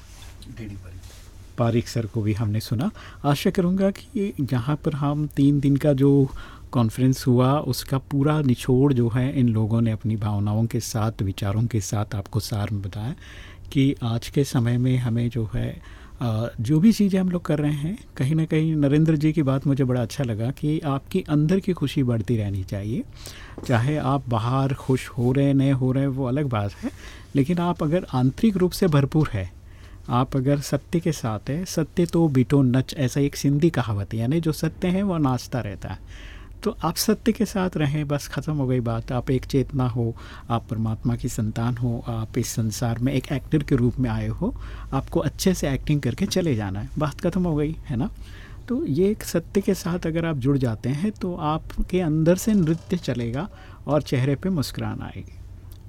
पारिक सर को भी हमने सुना। आशा करूँगा कि यहाँ पर हम तीन दिन का जो कॉन्फ्रेंस हुआ, उसका पूरा निचोड़ जो है, इन लोगों ने अपनी भावनाओं के साथ, विचारों के साथ आपको सार में बताया कि आज के समय में हमें जो है जो भी चीज़ें हम लोग कर रहे हैं, कहीं ना कहीं नरेंद्र जी की बात मुझे बड़ा अच्छा लगा कि आपकी अंदर की खुशी बढ़ती रहनी चाहिए। चाहे आप बाहर खुश हो रहे नहीं हो रहे, वो अलग बात है, लेकिन आप अगर आंतरिक रूप से भरपूर है आप अगर सत्य के साथ है, सत्य तो बिटो नच, ऐसा एक सिंधी कहावत है, यानी जो सत्य है, वो नाचता रहता है। तो आप सत्य के साथ रहें, बस ख़त्म हो गई बात। आप एक चेतना हो, आप परमात्मा की संतान हो, आप इस संसार में एक एक्टर के रूप में आए हो, आपको अच्छे से एक्टिंग करके चले जाना है। बात ख़त्म हो गई, है ना? तो ये एक सत्य के साथ अगर आप जुड़ जाते हैं तो आपके अंदर से नृत्य चलेगा और चेहरे पे मुस्कुरान आएगी।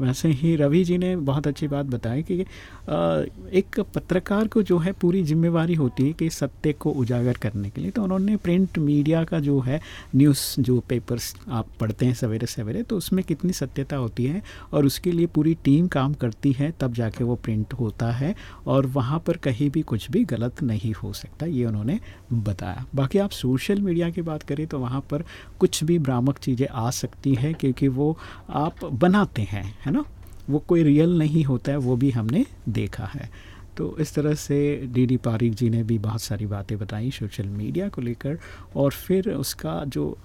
वैसे ही रवि जी ने बहुत अच्छी बात बताई कि एक पत्रकार को जो है पूरी जिम्मेवारी होती है कि सत्य को उजागर करने के लिए। तो उन्होंने प्रिंट मीडिया का जो है न्यूज़, जो पेपर्स आप पढ़ते हैं सवेरे सवेरे तो उसमें कितनी सत्यता होती है और उसके लिए पूरी टीम काम करती है, तब जाके वो प्रिंट होता है और वहाँ पर कहीं भी कुछ भी गलत नहीं हो सकता, ये उन्होंने बताया। बाकी आप सोशल मीडिया की बात करें तो वहाँ पर कुछ भी भ्रामक चीज़ें आ सकती हैं क्योंकि वो आप बनाते हैं, है ना? वो कोई रियल नहीं होता है, वो भी हमने देखा है। तो इस तरह से डी डी पारिक जी ने भी बहुत सारी बातें बताई सोशल मीडिया को लेकर और फिर उसका जो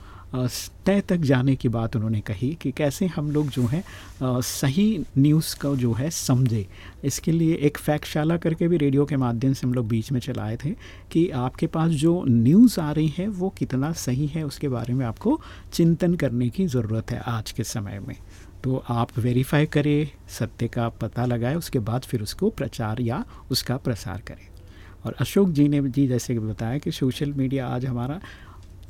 तय तक जाने की बात उन्होंने कही कि कैसे हम लोग जो है सही न्यूज़ का जो है समझे। इसके लिए एक फैक्टशाला करके भी रेडियो के माध्यम से हम लोग बीच में चलाए थे कि आपके पास जो न्यूज़ आ रही है, वो कितना सही है, उसके बारे में आपको चिंतन करने की ज़रूरत है आज के समय में। तो आप वेरीफाई करें, सत्य का पता लगाए, उसके बाद फिर उसको प्रचार या उसका प्रसार करें। और अशोक जी ने जी जैसे कि बताया कि सोशल मीडिया आज हमारा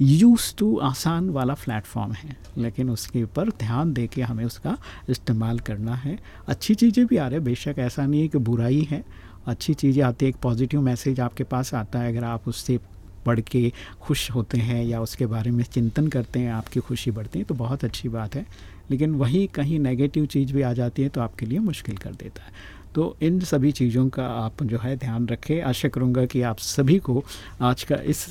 यूज़ टू आसान वाला प्लेटफॉर्म है, लेकिन उसके ऊपर ध्यान दे के हमें उसका इस्तेमाल करना है। अच्छी चीज़ें भी आ रही है, बेशक ऐसा नहीं है कि बुराई है। अच्छी चीज़ें आती है, एक पॉजिटिव मैसेज आपके पास आता है, अगर आप उससे पढ़ के खुश होते हैं या उसके बारे में चिंतन करते हैं, आपकी खुशी बढ़ती है तो बहुत अच्छी बात है। लेकिन वही कहीं नेगेटिव चीज़ भी आ जाती है तो आपके लिए मुश्किल कर देता है। तो इन सभी चीज़ों का आप जो है ध्यान रखें। आशा करूँगा कि आप सभी को आज का इस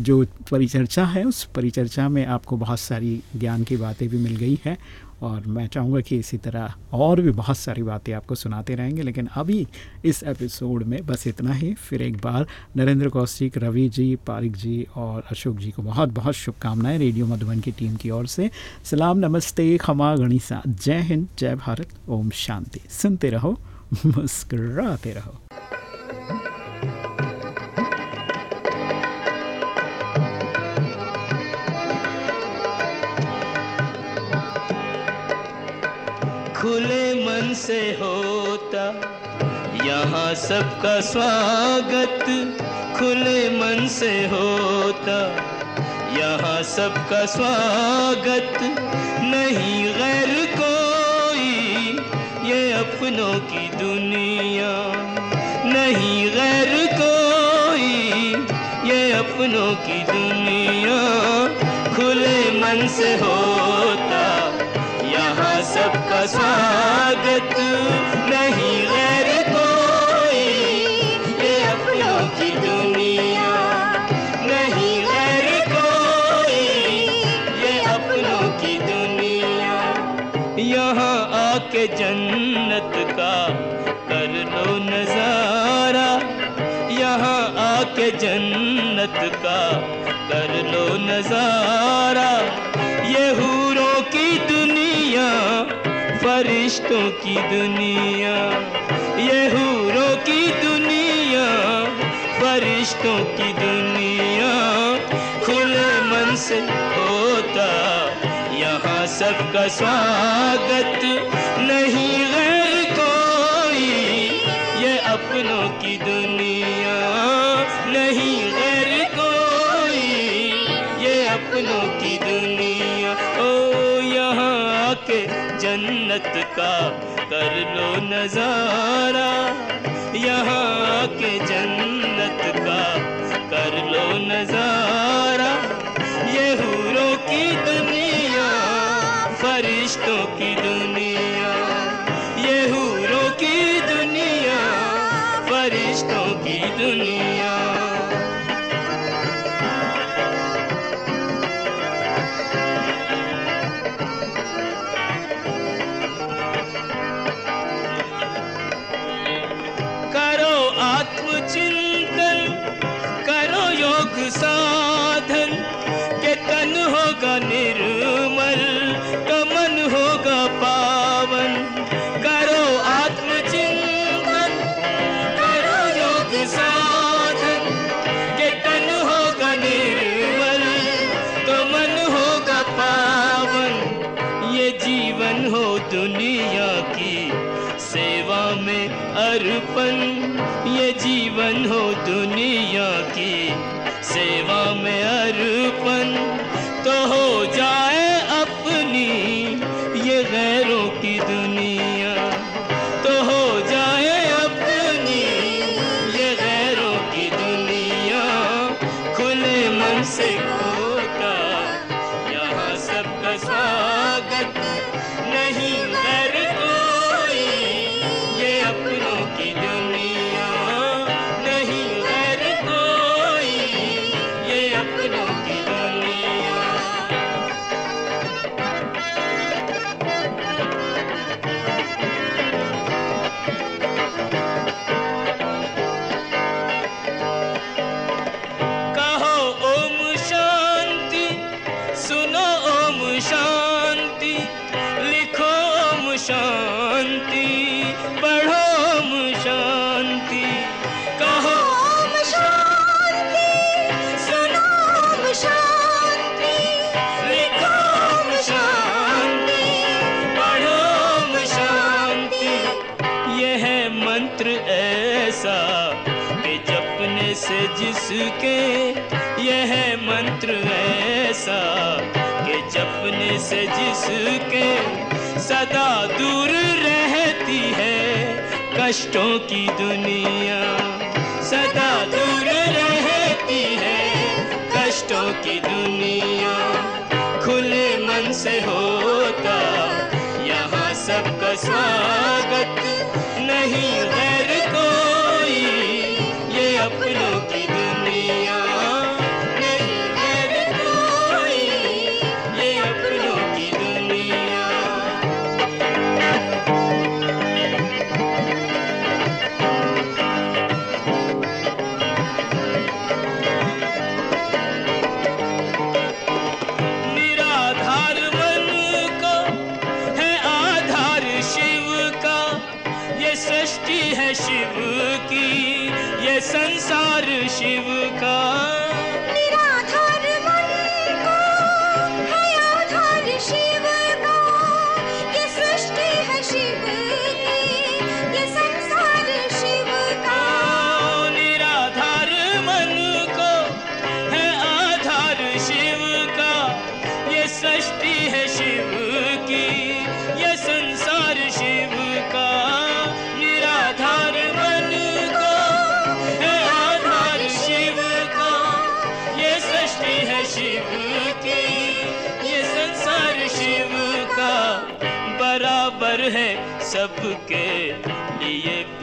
जो परिचर्चा है, उस परिचर्चा में आपको बहुत सारी ज्ञान की बातें भी मिल गई हैं और मैं चाहूँगा कि इसी तरह और भी बहुत सारी बातें आपको सुनाते रहेंगे। लेकिन अभी इस एपिसोड में बस इतना ही। फिर एक बार नरेंद्र कौशिक, रवि जी, पारिक जी और अशोक जी को बहुत बहुत शुभकामनाएँ रेडियो मधुबन की टीम की ओर से। सलाम, नमस्ते, खमा, गणिसा। जय हिंद, जय भारत, ओम शांति। सुनते रहो मुस्कराते रहो। खुले मन से होता, यहाँ सबका स्वागत। खुले मन से होता, यहाँ सबका स्वागत। नहीं गैर कोई ये अपनों की दुनिया। नहीं गैर कोई ये अपनों की दुनिया। खुले मन से होता, यहाँ सबका स्वागत। नज़ारा ये हूरों की दुनिया, फरिश्तों की दुनिया। ये हूरों की दुनिया, फरिश्तों की दुनिया। खुले मन से होता, यहाँ सबका स्वागत नहीं का कर लो नज़ारा। यहाँ के जन्नत का कर लो नज़ारा। ये हूरों की दुनिया, फरिश्तों की दुनिया। ये हूरों की दुनिया, फरिश्तों की दुनिया। दुनिया की सेवा में अर्पण, ये जीवन हो दुनिया की। सेवा में अर्पण तो हो जाए सदा दूर रहती है कष्टों की दुनिया। सदा दूर रहती है कष्टों की दुनिया। खुले मन से होता, यहाँ सबका स्वागत।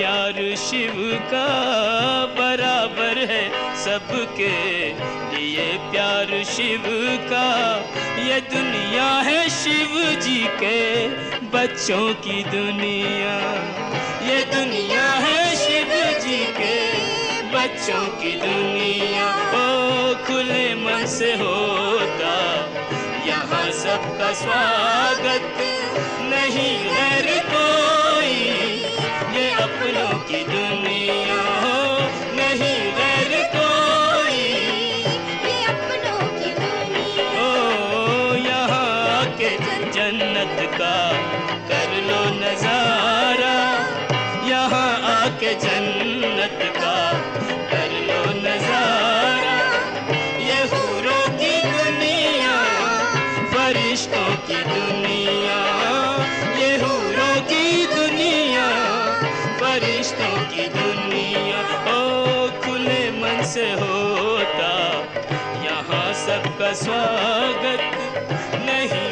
प्यार शिव का बराबर है सबके लिए। प्यार शिव का, ये दुनिया है शिव जी के बच्चों की दुनिया। ये दुनिया है शिव जी के बच्चों की दुनिया। ओ, खुले मन से होता, यहाँ सबका स्वागत। नहीं है को ಇದು स्वागत नहीं